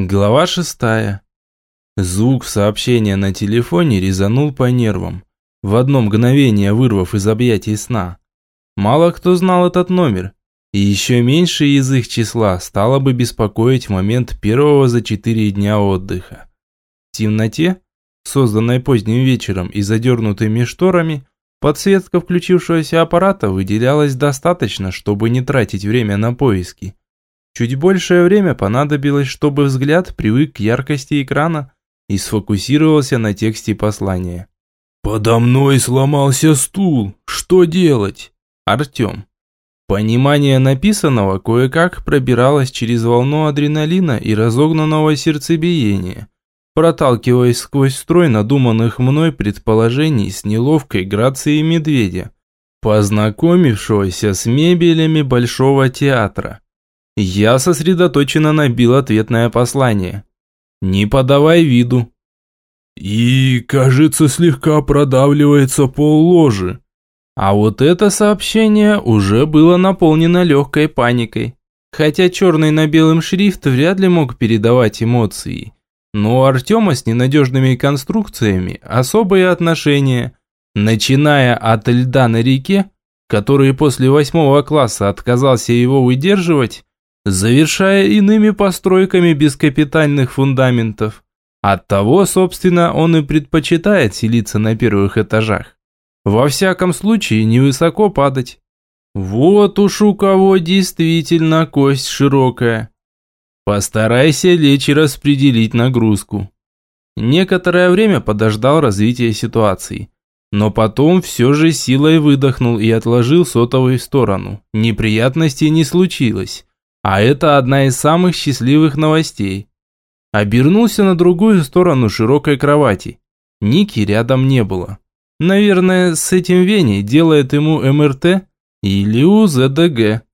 Глава шестая. Звук сообщения на телефоне резанул по нервам, в одно мгновение вырвав из объятий сна. Мало кто знал этот номер, и еще меньше из их числа стало бы беспокоить момент первого за четыре дня отдыха. В темноте, созданной поздним вечером и задернутыми шторами, подсветка включившегося аппарата выделялась достаточно, чтобы не тратить время на поиски. Чуть большее время понадобилось, чтобы взгляд привык к яркости экрана и сфокусировался на тексте послания. «Подо мной сломался стул. Что делать?» Артем. Понимание написанного кое-как пробиралось через волну адреналина и разогнанного сердцебиения, проталкиваясь сквозь строй надуманных мной предположений с неловкой грацией медведя, познакомившегося с мебелями Большого театра. Я сосредоточенно набил ответное послание. «Не подавай виду». «И, кажется, слегка продавливается пол ложи». А вот это сообщение уже было наполнено легкой паникой. Хотя черный на белом шрифт вряд ли мог передавать эмоции. Но у Артема с ненадежными конструкциями особые отношения. Начиная от льда на реке, который после восьмого класса отказался его выдерживать, завершая иными постройками без капитальных фундаментов. Оттого, собственно, он и предпочитает селиться на первых этажах. Во всяком случае, невысоко падать. Вот уж у кого действительно кость широкая. Постарайся лечь и распределить нагрузку. Некоторое время подождал развития ситуации. Но потом все же силой выдохнул и отложил сотовый в сторону. Неприятностей не случилось. А это одна из самых счастливых новостей. Обернулся на другую сторону широкой кровати. Ники рядом не было. Наверное, с этим Веней делает ему МРТ или УЗДГ.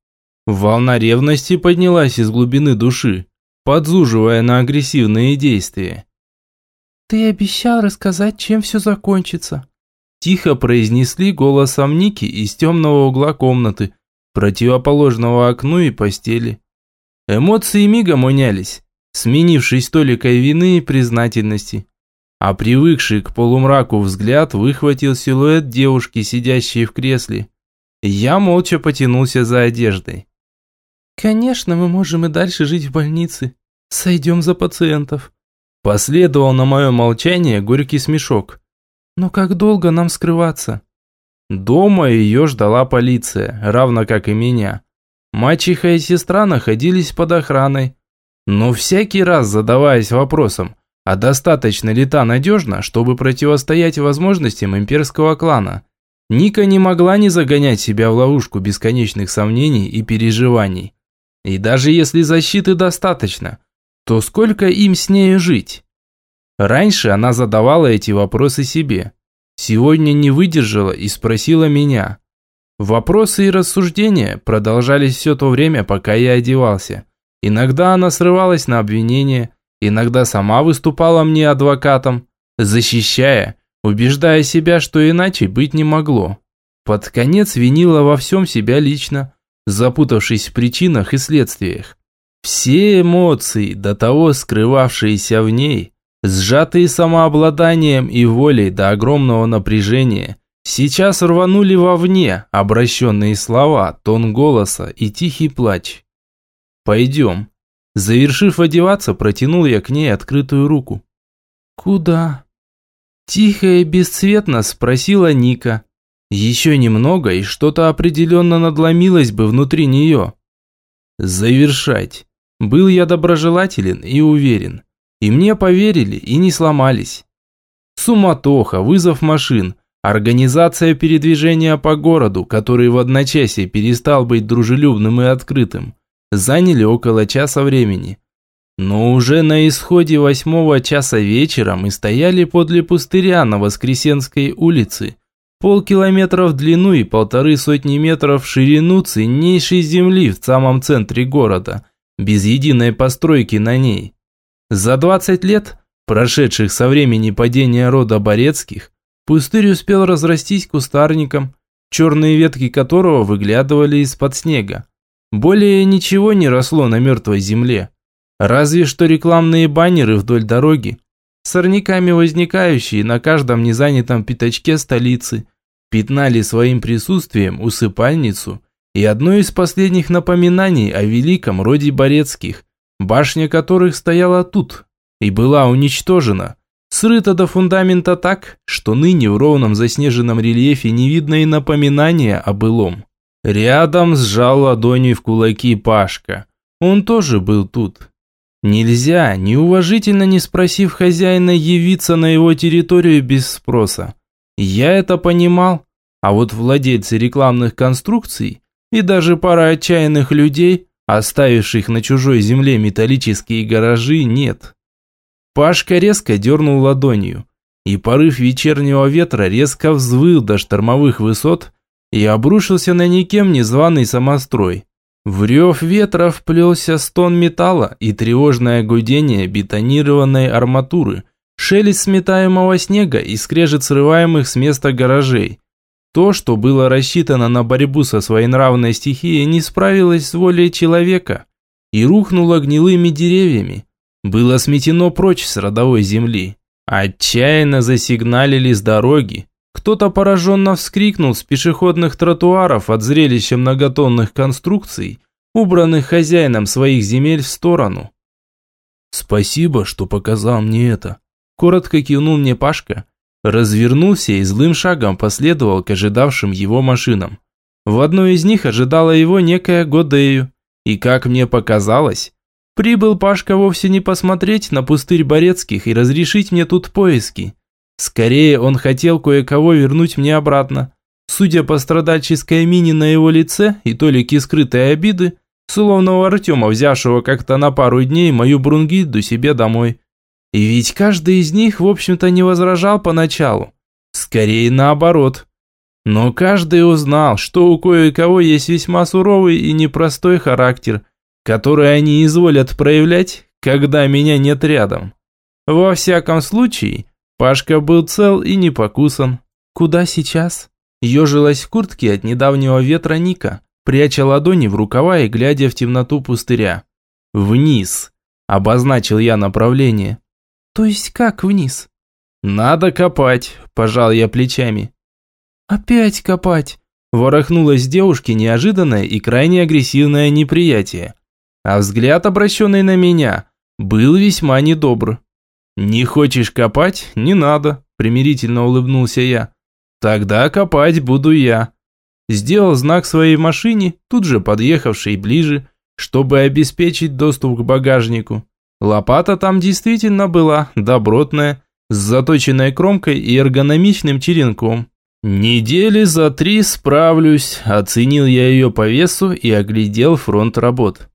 Волна ревности поднялась из глубины души, подзуживая на агрессивные действия. «Ты обещал рассказать, чем все закончится», Тихо произнесли голосом Ники из темного угла комнаты, противоположного окну и постели. Эмоции мигом унялись, сменившись толикой вины и признательности. А привыкший к полумраку взгляд выхватил силуэт девушки, сидящей в кресле. Я молча потянулся за одеждой. «Конечно, мы можем и дальше жить в больнице. Сойдем за пациентов». Последовал на мое молчание горький смешок. «Но как долго нам скрываться?» Дома ее ждала полиция, равно как и меня. Мачеха и сестра находились под охраной. Но всякий раз задаваясь вопросом, а достаточно ли та надежна, чтобы противостоять возможностям имперского клана, Ника не могла не загонять себя в ловушку бесконечных сомнений и переживаний. И даже если защиты достаточно, то сколько им с нею жить? Раньше она задавала эти вопросы себе. Сегодня не выдержала и спросила меня. Вопросы и рассуждения продолжались все то время, пока я одевался. Иногда она срывалась на обвинение, иногда сама выступала мне адвокатом, защищая, убеждая себя, что иначе быть не могло. Под конец винила во всем себя лично, запутавшись в причинах и следствиях. Все эмоции, до того скрывавшиеся в ней, сжатые самообладанием и волей до огромного напряжения, сейчас рванули вовне обращенные слова, тон голоса и тихий плач. «Пойдем». Завершив одеваться, протянул я к ней открытую руку. «Куда?» Тихо и бесцветно спросила Ника. Еще немного, и что-то определенно надломилось бы внутри нее. Завершать. Был я доброжелателен и уверен. И мне поверили и не сломались. Суматоха, вызов машин, организация передвижения по городу, который в одночасье перестал быть дружелюбным и открытым, заняли около часа времени. Но уже на исходе восьмого часа вечера мы стояли подле пустыря на Воскресенской улице, полкилометра в длину и полторы сотни метров в ширину ценнейшей земли в самом центре города, без единой постройки на ней. За 20 лет, прошедших со времени падения рода Борецких, пустырь успел разрастись кустарником, черные ветки которого выглядывали из-под снега. Более ничего не росло на мертвой земле. Разве что рекламные баннеры вдоль дороги, сорняками возникающие на каждом незанятом пятачке столицы, пятнали своим присутствием усыпальницу и одно из последних напоминаний о великом роде Борецких, башня которых стояла тут и была уничтожена, срыта до фундамента так, что ныне в ровном заснеженном рельефе не видно и напоминания о былом. Рядом сжал ладони в кулаки Пашка. Он тоже был тут. Нельзя, неуважительно не спросив хозяина, явиться на его территорию без спроса. Я это понимал, а вот владельцы рекламных конструкций и даже пара отчаянных людей, оставивших на чужой земле металлические гаражи, нет. Пашка резко дернул ладонью, и порыв вечернего ветра резко взвыл до штормовых высот и обрушился на никем незваный самострой. В рев ветра вплелся стон металла и тревожное гудение бетонированной арматуры, шелест сметаемого снега и скрежет срываемых с места гаражей. То, что было рассчитано на борьбу со своенравной стихией, не справилось с волей человека и рухнуло гнилыми деревьями. Было сметено прочь с родовой земли. Отчаянно засигналили с дороги. Кто-то пораженно вскрикнул с пешеходных тротуаров от зрелища многотонных конструкций, убранных хозяином своих земель в сторону. «Спасибо, что показал мне это», – коротко кивнул мне Пашка, развернулся и злым шагом последовал к ожидавшим его машинам. В одной из них ожидала его некая Годею, и, как мне показалось, прибыл Пашка вовсе не посмотреть на пустырь Борецких и разрешить мне тут поиски. Скорее, он хотел кое-кого вернуть мне обратно. Судя по страдальческой мине на его лице и толики скрытой обиды, словно у Артема, взявшего как-то на пару дней мою Брунгильду себе домой. И ведь каждый из них, в общем-то, не возражал поначалу. Скорее наоборот. Но каждый узнал, что у кое-кого есть весьма суровый и непростой характер, который они изволят проявлять, когда меня нет рядом. Во всяком случае, Пашка был цел и не покусан. «Куда сейчас?» Ежилась в куртке от недавнего ветра Ника, пряча ладони в рукава и глядя в темноту пустыря. «Вниз!» – обозначил я направление. «То есть как вниз?» «Надо копать», – пожал я плечами. «Опять копать?» – ворохнулась девушке неожиданное и крайне агрессивное неприятие. А взгляд, обращенный на меня, был весьма недобр. «Не хочешь копать? Не надо», – примирительно улыбнулся я. «Тогда копать буду я». Сделал знак своей машине, тут же подъехавшей ближе, чтобы обеспечить доступ к багажнику. Лопата там действительно была, добротная, с заточенной кромкой и эргономичным черенком. «Недели за три справлюсь», – оценил я ее по весу и оглядел фронт работ.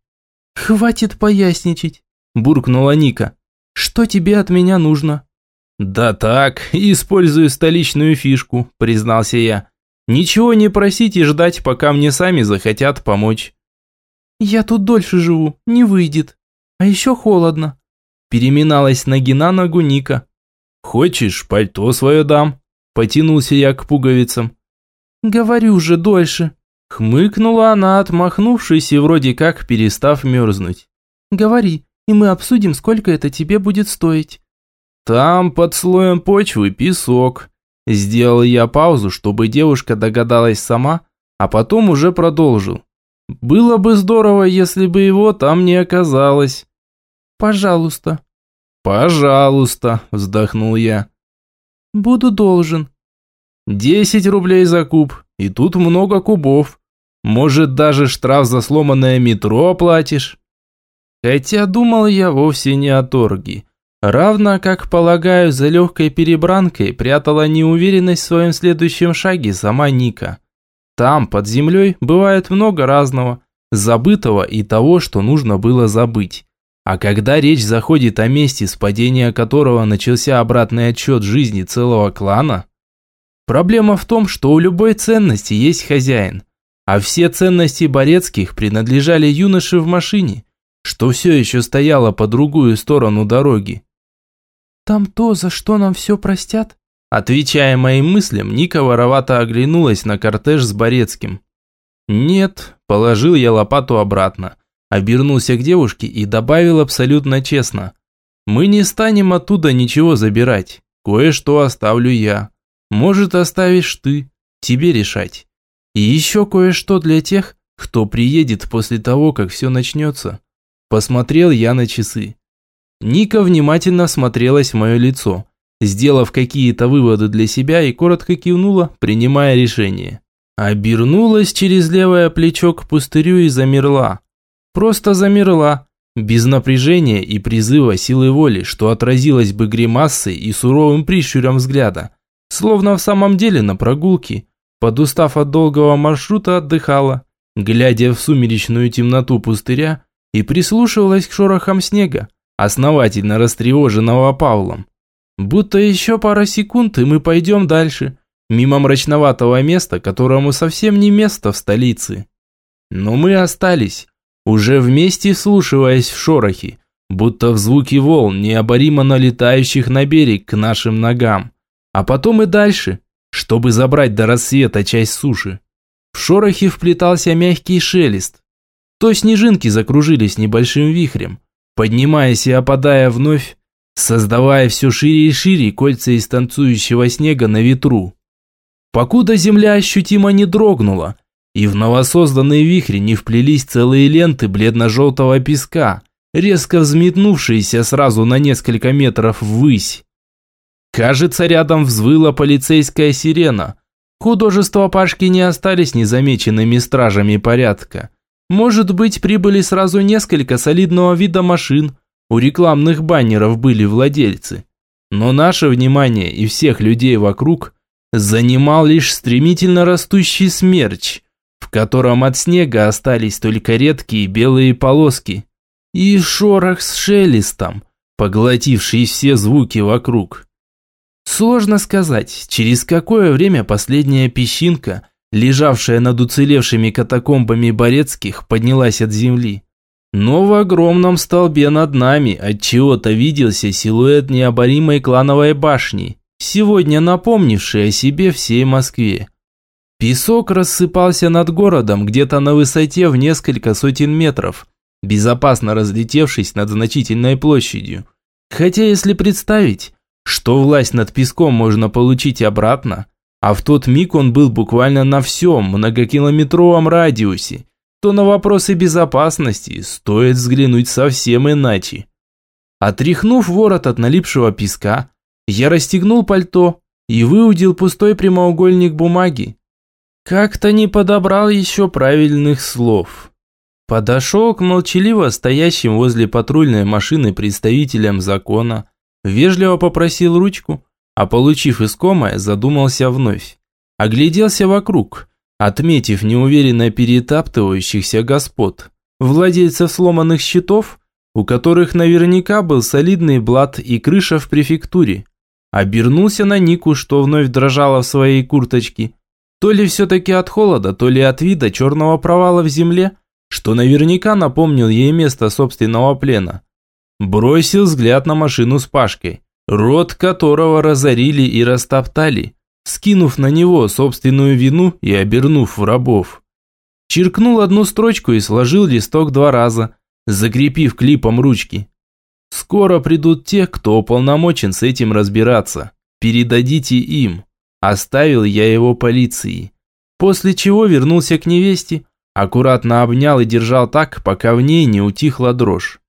«Хватит поясничать», – буркнула Ника. Что тебе от меня нужно?» «Да так, использую столичную фишку», – признался я. «Ничего не просить и ждать, пока мне сами захотят помочь». «Я тут дольше живу, не выйдет. А еще холодно». Переминалась ноги на ногу Ника. «Хочешь, пальто свое дам?» Потянулся я к пуговицам. «Говорю же, дольше». Хмыкнула она, отмахнувшись и вроде как перестав мерзнуть. «Говори, и мы обсудим, сколько это тебе будет стоить». «Там под слоем почвы песок». Сделал я паузу, чтобы девушка догадалась сама, а потом уже продолжил. «Было бы здорово, если бы его там не оказалось». «Пожалуйста». «Пожалуйста», вздохнул я. «Буду должен». «Десять рублей за куб, и тут много кубов. Может, даже штраф за сломанное метро оплатишь?» Хотя думал я вовсе не о торге. Равно, как полагаю, за легкой перебранкой прятала неуверенность в своем следующем шаге сама Ника. Там, под землей, бывает много разного, забытого и того, что нужно было забыть. А когда речь заходит о месте, с падения которого начался обратный отчет жизни целого клана, проблема в том, что у любой ценности есть хозяин, а все ценности Борецких принадлежали юноше в машине – что все еще стояла по другую сторону дороги. «Там то, за что нам все простят?» Отвечая моим мыслям, Ника воровато оглянулась на кортеж с Борецким. «Нет», – положил я лопату обратно. Обернулся к девушке и добавил абсолютно честно. «Мы не станем оттуда ничего забирать. Кое-что оставлю я. Может, оставишь ты. Тебе решать. И еще кое-что для тех, кто приедет после того, как все начнется». Посмотрел я на часы. Ника внимательно смотрелась в мое лицо, сделав какие-то выводы для себя и коротко кивнула, принимая решение. Обернулась через левое плечо к пустырю и замерла. Просто замерла, без напряжения и призыва силы воли, что отразилось бы гримасой и суровым прищуром взгляда. Словно в самом деле на прогулке, подустав от долгого маршрута, отдыхала, глядя в сумеречную темноту пустыря и прислушивалась к шорохам снега, основательно растревоженного Павлом. Будто еще пара секунд, и мы пойдем дальше, мимо мрачноватого места, которому совсем не место в столице. Но мы остались, уже вместе слушаясь в шорохи, будто в звуки волн, необоримо налетающих на берег к нашим ногам. А потом и дальше, чтобы забрать до рассвета часть суши. В шорохи вплетался мягкий шелест. То снежинки закружились небольшим вихрем, поднимаясь и опадая вновь, создавая все шире и шире кольца из танцующего снега на ветру. Покуда земля ощутимо не дрогнула, и в новосозданные вихри не вплелись целые ленты бледно-желтого песка, резко взметнувшиеся сразу на несколько метров ввысь. Кажется, рядом взвыла полицейская сирена. Художества Пашки не остались незамеченными стражами порядка. Может быть, прибыли сразу несколько солидного вида машин, у рекламных баннеров были владельцы. Но наше внимание и всех людей вокруг занимал лишь стремительно растущий смерч – в котором от снега остались только редкие белые полоски, и шорох с шелестом, поглотивший все звуки вокруг. Сложно сказать, через какое время последняя песчинка, лежавшая над уцелевшими катакомбами Борецких, поднялась от земли. Но в огромном столбе над нами от чего-то виделся силуэт необоримой клановой башни, сегодня напомнившей о себе всей Москве. Песок рассыпался над городом где-то на высоте в несколько сотен метров, безопасно разлетевшись над значительной площадью. Хотя если представить, что власть над песком можно получить обратно, а в тот миг он был буквально на всем многокилометровом радиусе, то на вопросы безопасности стоит взглянуть совсем иначе. Отряхнув ворот от налипшего песка, я расстегнул пальто и выудил пустой прямоугольник бумаги, как-то не подобрал еще правильных слов. Подошел к молчаливо стоящим возле патрульной машины представителям закона, вежливо попросил ручку, а получив искомое, задумался вновь. Огляделся вокруг, отметив неуверенно перетаптывающихся господ, владельцев сломанных щитов, у которых наверняка был солидный блат и крыша в префектуре. Обернулся на Нику, что вновь дрожала в своей курточке, то ли все-таки от холода, то ли от вида черного провала в земле, что наверняка напомнил ей место собственного плена. Бросил взгляд на машину с Пашкой, рот которого разорили и растоптали, скинув на него собственную вину и обернув в рабов. Чиркнул одну строчку и сложил листок два раза, закрепив клипом ручки. «Скоро придут те, кто уполномочен с этим разбираться. Передадите им». Оставил я его полиции. После чего вернулся к невесте, аккуратно обнял и держал так, пока в ней не утихла дрожь.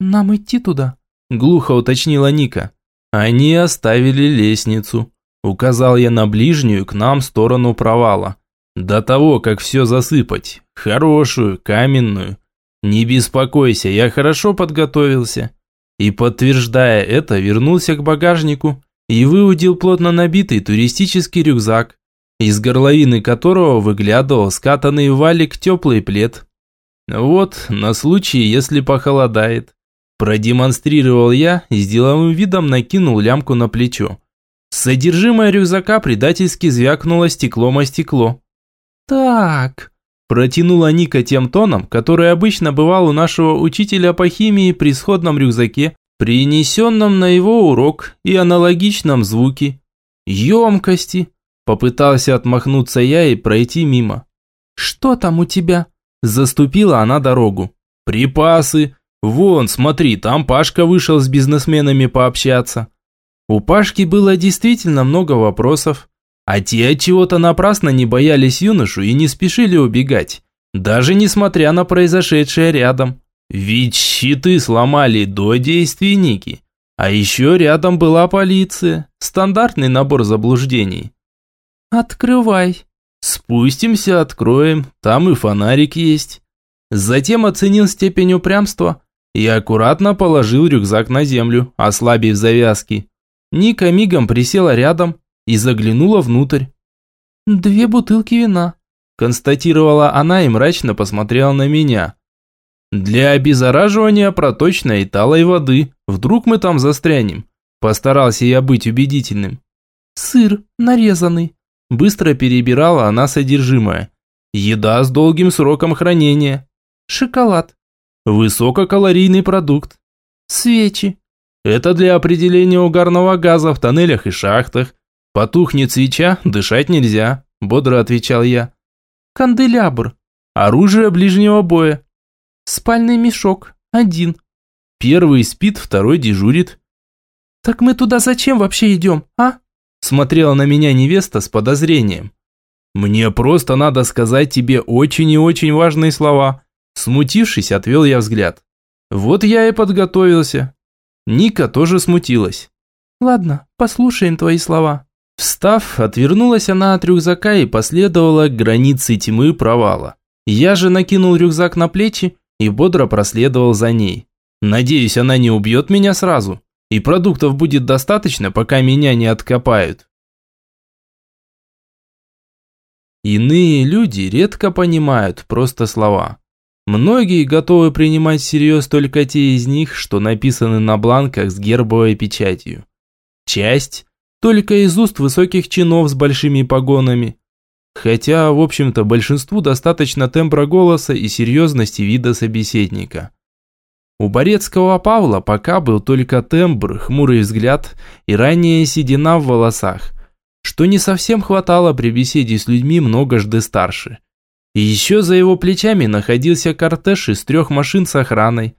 «Нам идти туда?» – глухо уточнила Ника. «Они оставили лестницу», – указал я на ближнюю к нам сторону провала. «До того, как все засыпать. Хорошую, каменную. Не беспокойся, я хорошо подготовился». И, подтверждая это, вернулся к багажнику и выудил плотно набитый туристический рюкзак, из горловины которого выглядывал скатанный валик теплый плед. Вот, на случай, если похолодает. Продемонстрировал я и с деловым видом накинул лямку на плечо. Содержимое рюкзака предательски звякнуло стеклом о стекло. «Так», – протянула Ника тем тоном, который обычно бывал у нашего учителя по химии при сходном рюкзаке, принесенном на его урок и аналогичном звуке. Емкости. Попытался отмахнуться я и пройти мимо. «Что там у тебя?» Заступила она дорогу. Припасы. Вон, смотри, там Пашка вышел с бизнесменами пообщаться. У Пашки было действительно много вопросов, а те от чего-то напрасно не боялись юношу и не спешили убегать, даже несмотря на произошедшее рядом. Ведь щиты сломали до действий Ники. А еще рядом была полиция. Стандартный набор заблуждений. «Открывай». «Спустимся, откроем. Там и фонарик есть». Затем оценил степень упрямства и аккуратно положил рюкзак на землю, ослабив завязки. Ника мигом присела рядом и заглянула внутрь. «Две бутылки вина», – констатировала она и мрачно посмотрела на меня. «Для обеззараживания проточной и талой воды. Вдруг мы там застрянем?» Постарался я быть убедительным. «Сыр нарезанный», – быстро перебирала она содержимое. «Еда с долгим сроком хранения». «Шоколад». «Высококалорийный продукт». «Свечи». «Это для определения угарного газа в тоннелях и шахтах. Потухнет свеча, дышать нельзя», – бодро отвечал я. «Канделябр». «Оружие ближнего боя». Спальный мешок. Один. Первый спит, второй дежурит. Так мы туда зачем вообще идем, а? Смотрела на меня невеста с подозрением. Мне просто надо сказать тебе очень и очень важные слова. Смутившись, отвел я взгляд. Вот я и подготовился. Ника тоже смутилась. Ладно, послушаем твои слова. Встав, отвернулась она от рюкзака и последовала к границе тьмы провала. Я же накинул рюкзак на плечи и бодро проследовал за ней. Надеюсь, она не убьет меня сразу, и продуктов будет достаточно, пока меня не откопают. Иные люди редко понимают просто слова. Многие готовы принимать всерьез только те из них, что написаны на бланках с гербовой печатью. Часть – только из уст высоких чинов с большими погонами, Хотя, в общем-то, большинству достаточно тембра голоса и серьезности вида собеседника. У Борецкого Павла пока был только тембр, хмурый взгляд и ранняя седина в волосах, что не совсем хватало при беседе с людьми многожды старше. И еще за его плечами находился кортеж из трех машин с охраной.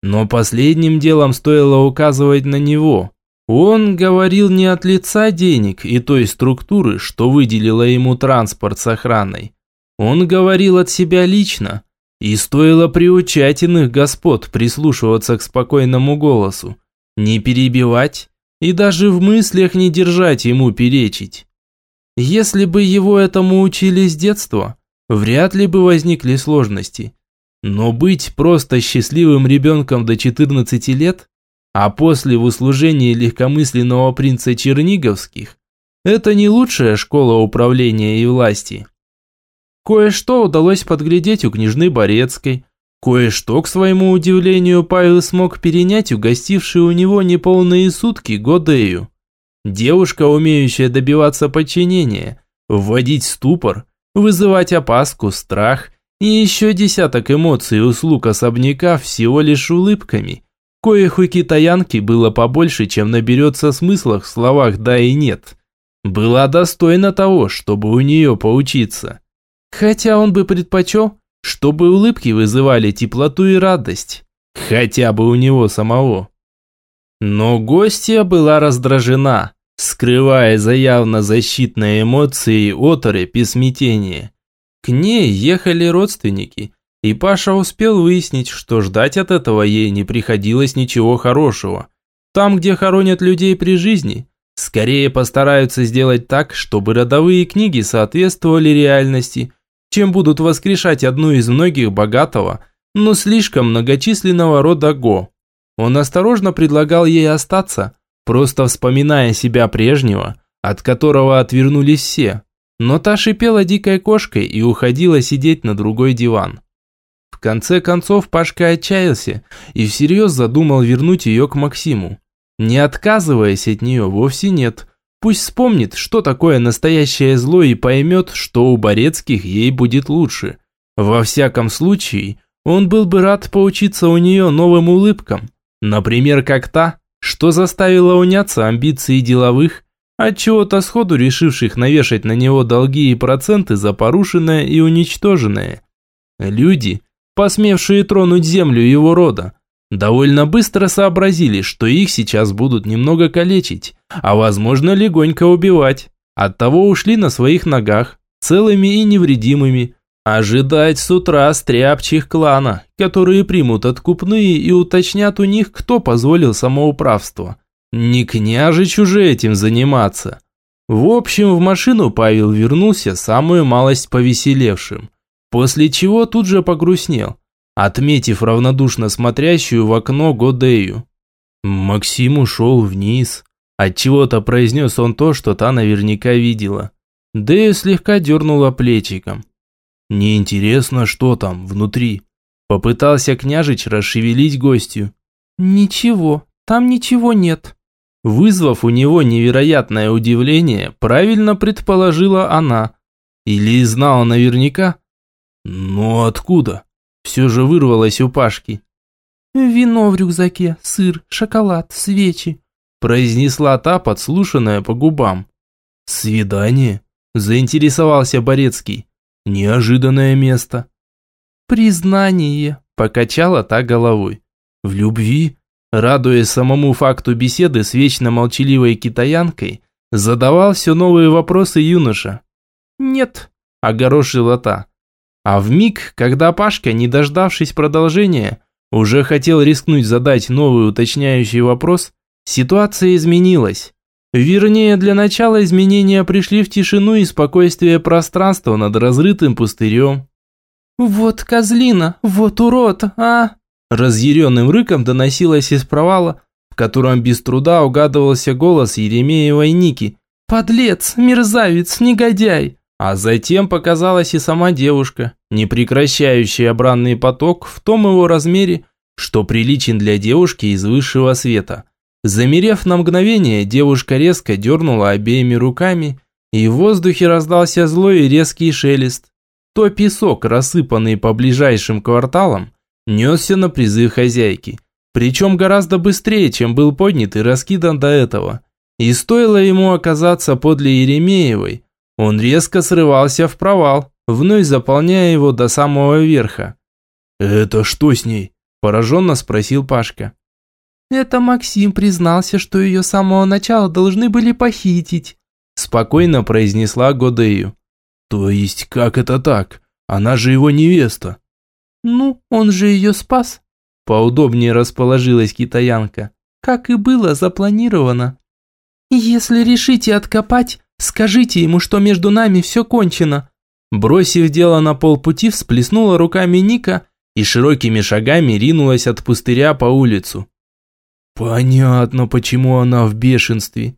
Но последним делом стоило указывать на него, он говорил не от лица денег и той структуры, что выделила ему транспорт с охраной. Он говорил от себя лично, и стоило приучать иных господ прислушиваться к спокойному голосу, не перебивать и даже в мыслях не держать ему перечить. Если бы его этому учили с детства, вряд ли бы возникли сложности. Но быть просто счастливым ребенком до 14 лет а после в услужении легкомысленного принца Черниговских – это не лучшая школа управления и власти. Кое-что удалось подглядеть у княжны Борецкой, кое-что, к своему удивлению, Павел смог перенять угостивший у него неполные сутки Годею. Девушка, умеющая добиваться подчинения, вводить ступор, вызывать опаску, страх и еще десяток эмоций у слуг особняка всего лишь улыбками – коих у китаянки было побольше, чем наберется смысла в словах «да» и «нет». Была достойна того, чтобы у нее поучиться. Хотя он бы предпочел, чтобы улыбки вызывали теплоту и радость. Хотя бы у него самого. Но гостья была раздражена, скрывая за явно защитные эмоции оторопь и смятение. К ней ехали родственники – и Паша успел выяснить, что ждать от этого ей не приходилось ничего хорошего. Там, где хоронят людей при жизни, скорее постараются сделать так, чтобы родовые книги соответствовали реальности, чем будут воскрешать одну из многих богатого, но слишком многочисленного рода Го. Он осторожно предлагал ей остаться, просто вспоминая себя прежнего, от которого отвернулись все. Но та шипела дикой кошкой и уходила сидеть на другой диван. Конце концов Пашка отчаялся и всерьез задумал вернуть ее к Максиму. Не отказываясь от нее вовсе нет. Пусть вспомнит, что такое настоящее зло и поймет, что у Борецких ей будет лучше. Во всяком случае, он был бы рад поучиться у нее новым улыбкам. Например, как та, что заставила уняться амбиции деловых, отчего-то сходу решивших навешать на него долги и проценты за порушенное и уничтоженное. Люди, посмевшие тронуть землю его рода, довольно быстро сообразили, что их сейчас будут немного калечить, а возможно легонько убивать. Оттого ушли на своих ногах, целыми и невредимыми, ожидать с утра стряпчих клана, которые примут откупные и уточнят у них, кто позволил самоуправство. Не княжич уже этим заниматься. В общем, в машину Павел вернулся самую малость повеселевшим, после чего тут же погрустнел, отметив равнодушно смотрящую в окно Годею. Максим ушел вниз. Отчего-то произнес он то, что та наверняка видела. Дея слегка дернула плечиком. «Неинтересно, что там, внутри?» Попытался княжич расшевелить гостью. «Ничего, там ничего нет», Вызвав у него невероятное удивление, правильно предположила она. Или знала наверняка? Но откуда? Все же вырвалось у Пашки. «Вино в рюкзаке, сыр, шоколад, свечи», произнесла та, подслушанная по губам. «Свидание?» – заинтересовался Борецкий. «Неожиданное место». «Признание», – покачала та головой. «В любви?» Радуясь самому факту беседы с вечно молчаливой китаянкой, задавал все новые вопросы юноша. «Нет», – огорошила та. А в миг, когда Пашка, не дождавшись продолжения, уже хотел рискнуть задать новый уточняющий вопрос, ситуация изменилась. Вернее, для начала изменения пришли в тишину и спокойствие пространства над разрытым пустырем. «Вот козлина, вот урод, а!» Разъяренным рыком доносилось из провала, в котором без труда угадывался голос Еремеевой Ники. «Подлец, мерзавец, негодяй!» А затем показалась и сама девушка, не прекращающая обранный поток в том его размере, что приличен для девушки из высшего света. Замерев на мгновение, девушка резко дернула обеими руками, и в воздухе раздался злой и резкий шелест. То песок, рассыпанный по ближайшим кварталам, несся на призыв хозяйки. Причем гораздо быстрее, чем был поднят и раскидан до этого. И стоило ему оказаться подле Еремеевой, он резко срывался в провал, вновь заполняя его до самого верха. «Это что с ней?» – пораженно спросил Пашка. «Это Максим признался, что ее с самого начала должны были похитить», – спокойно произнесла Годею. «То есть как это так? Она же его невеста». «Ну, он же ее спас», – поудобнее расположилась китаянка, как и было запланировано. «Если решите откопать, скажите ему, что между нами все кончено». Бросив дело на полпути, всплеснула руками Ника и широкими шагами ринулась от пустыря по улицу. «Понятно, почему она в бешенстве».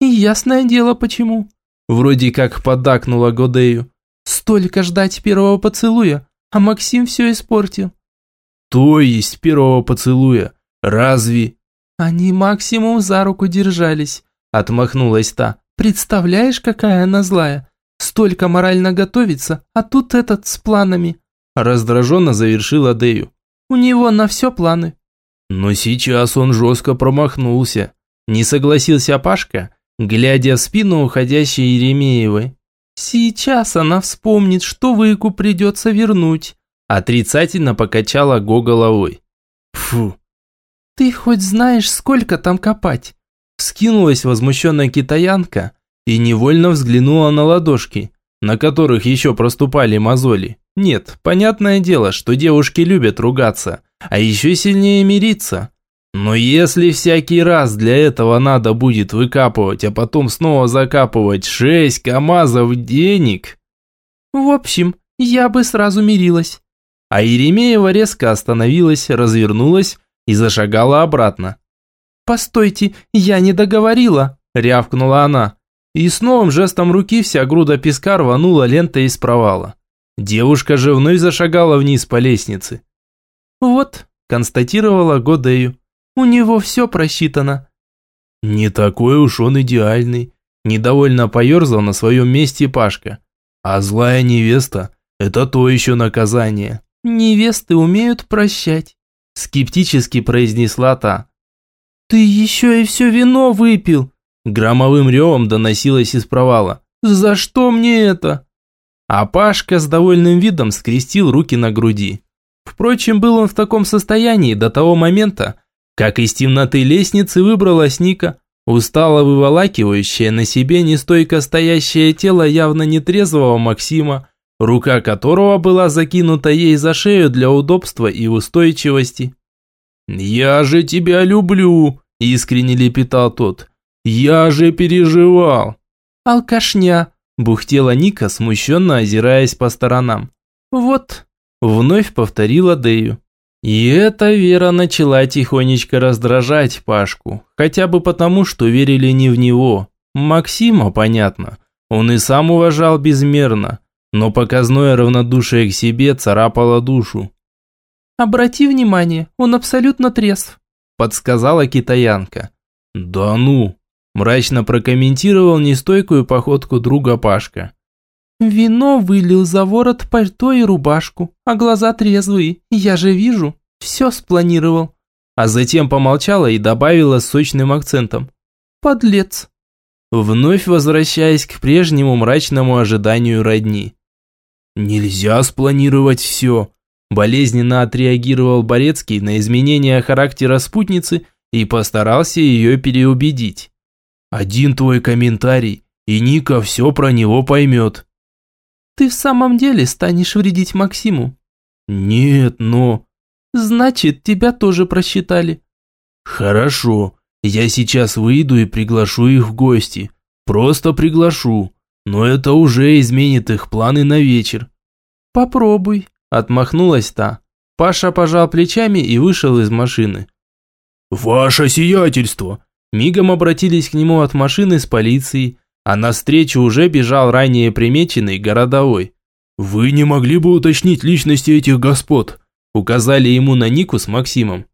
«И ясное дело, почему». Вроде как поддакнула Годею. «Столько ждать первого поцелуя, а Максим все испортил. То есть первого поцелуя? Разве? Они максимум за руку держались, отмахнулась та. Представляешь, какая она злая? Столько морально готовится, а тут этот с планами. Раздраженно завершила Дэю. У него на все планы. Но сейчас он жестко промахнулся. Не согласился Пашка, глядя в спину уходящей Еремеевой. Сейчас она вспомнит, что выкуп придется вернуть. Отрицательно покачала Го головой. Фу. Ты хоть знаешь, сколько там копать? Вскинулась возмущенная китаянка и невольно взглянула на ладошки, на которых еще проступали мозоли. Нет, понятное дело, что девушки любят ругаться, а еще сильнее мириться. Но если всякий раз для этого надо будет выкапывать, а потом снова закапывать шесть КАМАЗов денег... В общем, я бы сразу мирилась. А Еремеева резко остановилась, развернулась и зашагала обратно. «Постойте, я не договорила!» – рявкнула она. И с новым жестом руки вся груда песка рванула лентой из провала. Девушка же вновь зашагала вниз по лестнице. «Вот», – констатировала Годею, у него все просчитано». «Не такой уж он идеальный», – недовольно поерзал на своем месте Пашка. «А злая невеста – это то еще наказание». «Невесты умеют прощать», – скептически произнесла та. «Ты еще и все вино выпил!» Громовым ревом доносилось из провала. «За что мне это?» А Пашка с довольным видом скрестил руки на груди. Впрочем, был он в таком состоянии до того момента, как из темноты лестницы выбралась Ника, устало выволакивающая на себе нестойко стоящее тело явно нетрезвого Максима, рука которого была закинута ей за шею для удобства и устойчивости. «Я же тебя люблю!» – искренне лепетал тот. «Я же переживал!» «Алкашня!» – бухтела Ника, смущенно озираясь по сторонам. «Вот!» – вновь повторила Дэю. И эта вера начала тихонечко раздражать Пашку, хотя бы потому, что верили не в него. Максима, понятно, он и сам уважал безмерно, но показное равнодушие к себе царапало душу. «Обрати внимание, он абсолютно трезв», – подсказала китаянка. «Да ну!» – мрачно прокомментировал нестойкую походку друга Пашка. Вино вылил за ворот пальто и рубашку, а глаза трезвые, я же вижу, все спланировал. А затем помолчала и добавила с сочным акцентом. Подлец. Вновь возвращаясь к прежнему мрачному ожиданию родни. «Нельзя спланировать все», – болезненно отреагировал Борецкий на изменение характера спутницы и постарался ее переубедить. «Один твой комментарий, и Ника все про него поймет». Ты в самом деле станешь вредить Максиму? Нет, но... Значит, тебя тоже просчитали. Хорошо, я сейчас выйду и приглашу их в гости. Просто приглашу. Но это уже изменит их планы на вечер. Попробуй, отмахнулась та. Паша пожал плечами и вышел из машины. «Ваше сиятельство!» Мигом обратились к нему от машины с полицией, а навстречу уже бежал ранее примеченный городовой. «Вы не могли бы уточнить личности этих господ?» Указали ему на Нику с Максимом.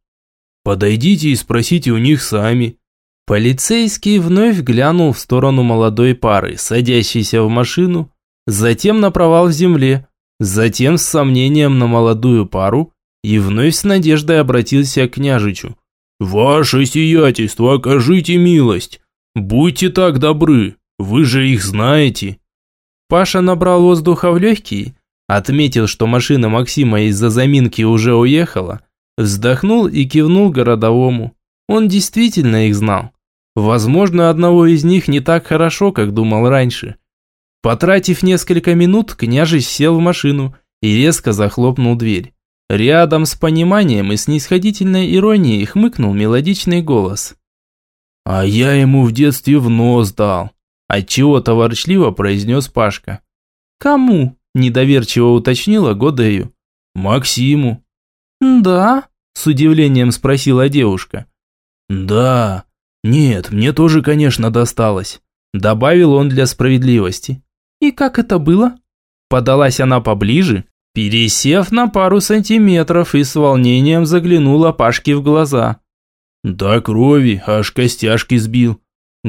«Подойдите и спросите у них сами». Полицейский вновь глянул в сторону молодой пары, садящейся в машину, затем на провал в земле, затем с сомнением на молодую пару и вновь с надеждой обратился к княжичу. «Ваше сиятельство, окажите милость! Будьте так добры, вы же их знаете». Паша набрал воздуха в легкие, отметил, что машина Максима из-за заминки уже уехала, вздохнул и кивнул городовому. Он действительно их знал. Возможно, одного из них не так хорошо, как думал раньше. Потратив несколько минут, княжич сел в машину и резко захлопнул дверь. Рядом с пониманием и снисходительной иронией хмыкнул мелодичный голос. «А я ему в детстве в нос дал. Отчего-то ворчливо произнес Пашка. «Кому?» – недоверчиво уточнила Годею. «Максиму». «Да?» – с удивлением спросила девушка. «Да. Нет, мне тоже, конечно, досталось», – добавил он для справедливости. «И как это было?» Подалась она поближе, пересев на пару сантиметров и с волнением заглянула Пашке в глаза. «Да крови, аж костяшки сбил»,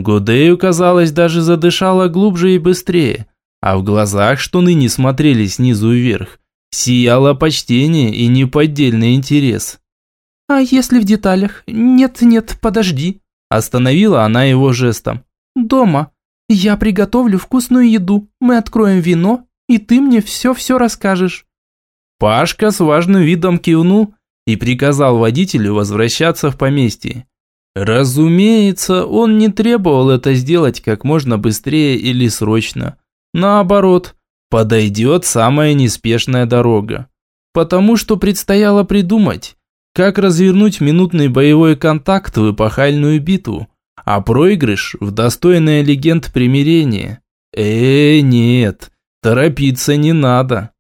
Гудею, казалось, даже задышала глубже и быстрее, а в глазах, что ныне смотрели снизу вверх, сияло почтение и неподдельный интерес. «А если в деталях? Нет-нет, подожди», – остановила она его жестом. «Дома. Я приготовлю вкусную еду, мы откроем вино, и ты мне все-все расскажешь». Пашка с важным видом кивнул и приказал водителю возвращаться в поместье. Разумеется, он не требовал это сделать как можно быстрее или срочно. Наоборот, подойдет самая неспешная дорога. Потому что предстояло придумать, как развернуть минутный боевой контакт в эпохальную битву, а проигрыш в достойное легенд примирения. Э, нет, торопиться не надо.